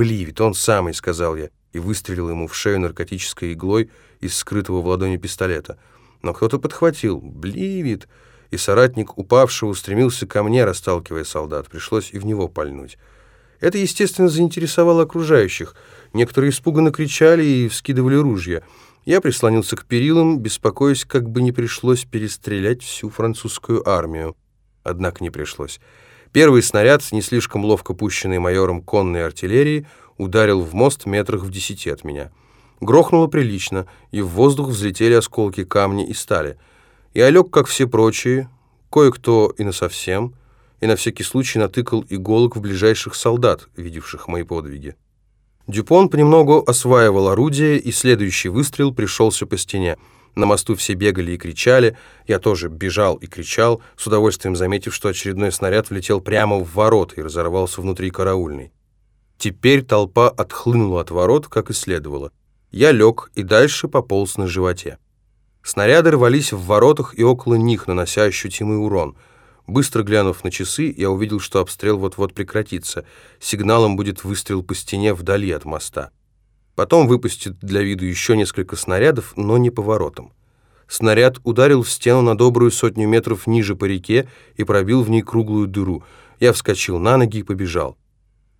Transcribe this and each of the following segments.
Бливит, он самый», — сказал я, и выстрелил ему в шею наркотической иглой из скрытого в ладони пистолета. Но кто-то подхватил «Бливит», и соратник упавшего устремился ко мне, расталкивая солдат. Пришлось и в него пальнуть. Это, естественно, заинтересовало окружающих. Некоторые испуганно кричали и вскидывали ружья. Я прислонился к перилам, беспокоясь, как бы не пришлось перестрелять всю французскую армию. Однако не пришлось. Первый снаряд, не слишком ловко пущенный майором конной артиллерии, ударил в мост метрах в десяти от меня. Грохнуло прилично, и в воздух взлетели осколки камня и стали. Я лег, как все прочие, кое-кто и насовсем, и на всякий случай натыкал иголок в ближайших солдат, видевших мои подвиги. Дюпон понемногу осваивал орудие, и следующий выстрел пришелся по стене. На мосту все бегали и кричали, я тоже бежал и кричал, с удовольствием заметив, что очередной снаряд влетел прямо в ворота и разорвался внутри караульной. Теперь толпа отхлынула от ворот, как и следовало. Я лег и дальше пополз на животе. Снаряды рвались в воротах и около них, нанося ощутимый урон — Быстро глянув на часы, я увидел, что обстрел вот-вот прекратится. Сигналом будет выстрел по стене вдали от моста. Потом выпустит для виду еще несколько снарядов, но не поворотом. Снаряд ударил в стену на добрую сотню метров ниже по реке и пробил в ней круглую дыру. Я вскочил на ноги и побежал.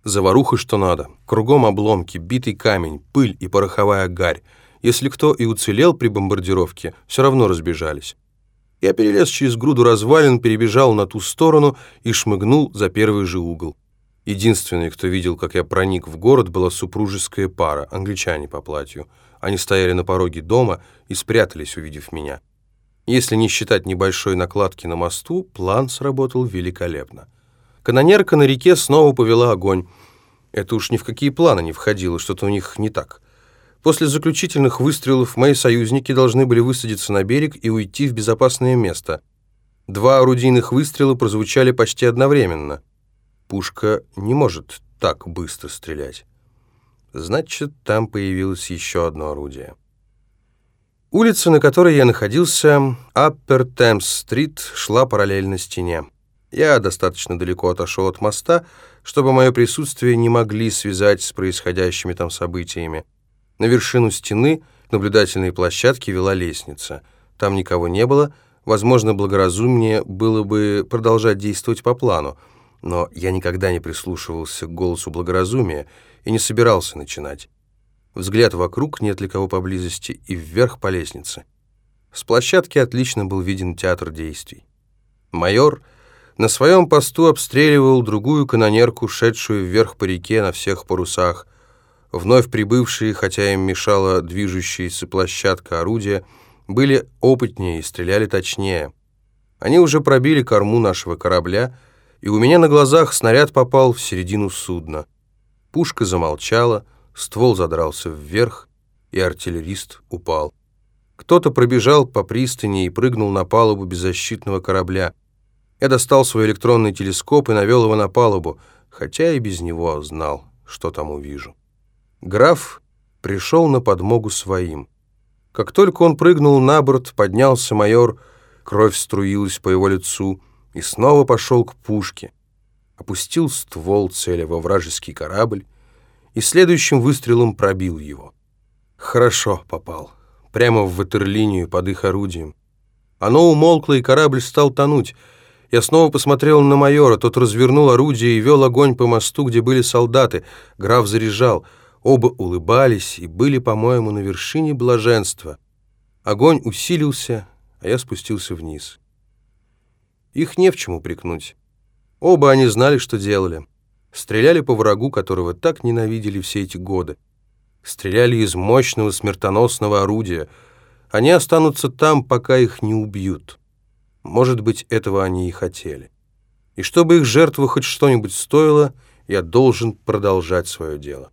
Заваруха что надо. Кругом обломки, битый камень, пыль и пороховая гарь. Если кто и уцелел при бомбардировке, все равно разбежались. Я перелез через груду развалин, перебежал на ту сторону и шмыгнул за первый же угол. Единственный, кто видел, как я проник в город, была супружеская пара, англичане по платью. Они стояли на пороге дома и спрятались, увидев меня. Если не считать небольшой накладки на мосту, план сработал великолепно. Канонерка на реке снова повела огонь. Это уж ни в какие планы не входило, что-то у них не так. После заключительных выстрелов мои союзники должны были высадиться на берег и уйти в безопасное место. Два орудийных выстрела прозвучали почти одновременно. Пушка не может так быстро стрелять. Значит, там появилось еще одно орудие. Улица, на которой я находился, Upper Thames Street, шла параллельно стене. Я достаточно далеко отошел от моста, чтобы мое присутствие не могли связать с происходящими там событиями. На вершину стены наблюдательной площадки вела лестница. Там никого не было, возможно, благоразумнее было бы продолжать действовать по плану, но я никогда не прислушивался к голосу благоразумия и не собирался начинать. Взгляд вокруг, нет ли кого поблизости, и вверх по лестнице. С площадки отлично был виден театр действий. Майор на своем посту обстреливал другую канонерку, шедшую вверх по реке на всех парусах, Вновь прибывшие, хотя им мешала движущаяся площадка орудия, были опытнее и стреляли точнее. Они уже пробили корму нашего корабля, и у меня на глазах снаряд попал в середину судна. Пушка замолчала, ствол задрался вверх, и артиллерист упал. Кто-то пробежал по пристани и прыгнул на палубу беззащитного корабля. Я достал свой электронный телескоп и навел его на палубу, хотя и без него знал, что там увижу. Граф пришел на подмогу своим. Как только он прыгнул на борт, поднялся майор, кровь струилась по его лицу и снова пошел к пушке. Опустил ствол, целя во вражеский корабль, и следующим выстрелом пробил его. Хорошо попал, прямо в ватерлинию под их орудием. Оно умолкло, и корабль стал тонуть. Я снова посмотрел на майора, тот развернул орудие и вел огонь по мосту, где были солдаты. Граф заряжал — Оба улыбались и были, по-моему, на вершине блаженства. Огонь усилился, а я спустился вниз. Их не в чем упрекнуть. Оба они знали, что делали. Стреляли по врагу, которого так ненавидели все эти годы. Стреляли из мощного смертоносного орудия. Они останутся там, пока их не убьют. Может быть, этого они и хотели. И чтобы их жертва хоть что-нибудь стоила, я должен продолжать свое дело.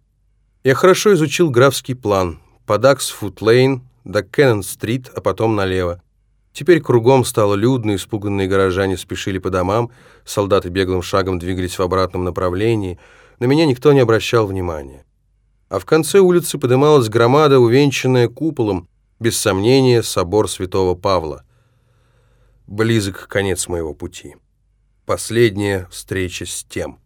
Я хорошо изучил графский план. По Даксфуд-Лейн до Кеннон-стрит, а потом налево. Теперь кругом стало людно, испуганные горожане спешили по домам, солдаты беглым шагом двигались в обратном направлении. На меня никто не обращал внимания. А в конце улицы подымалась громада, увенчанная куполом, без сомнения, собор святого Павла. Близок конец моего пути. Последняя встреча с тем.